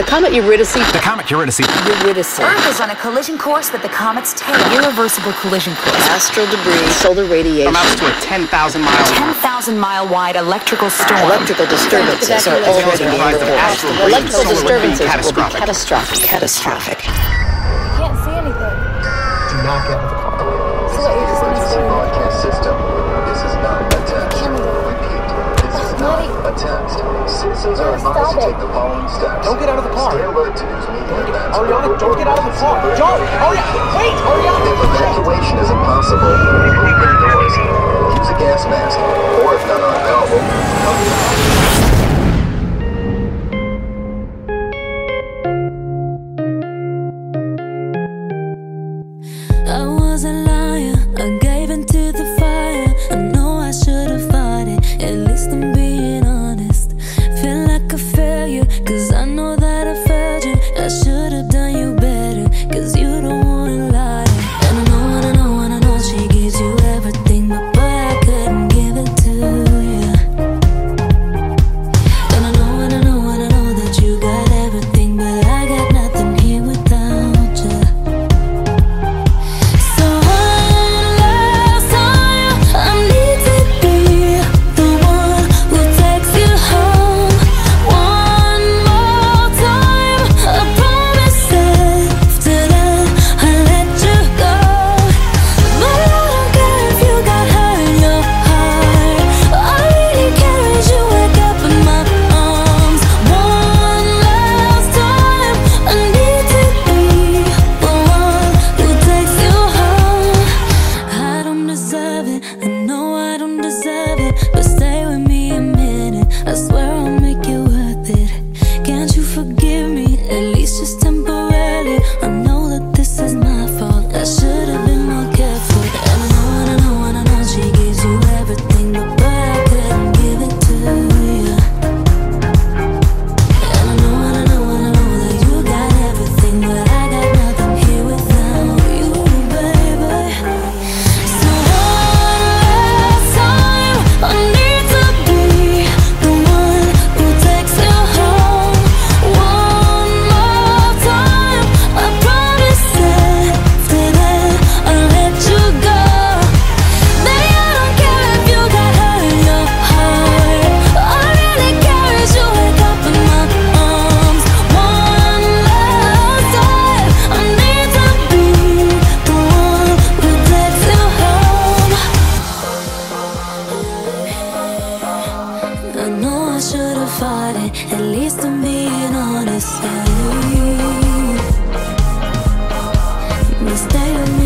The comet Eurydice. The comet Eurydice. Eurydice. Earth is on a collision course with the comet's tail. Irreversible collision course. Astral debris. Solar radiation. Amounts to a 10,000 mile. 10,000 mile wide electrical storm. Electrical disturbances are already being reported. Electrical disturbances will be catastrophic. Catastrophic. Can't see anything. Do not get out of the car. This is an broadcast system. This is not a test. Repeat. This is not a test. Citizens are advised to take the Steps. Don't get out of the car. Don't get, Ariana, don't get out of the car. Don't! Ariana, wait! Ariana! If evacuation is impossible, At least I'm being honest with you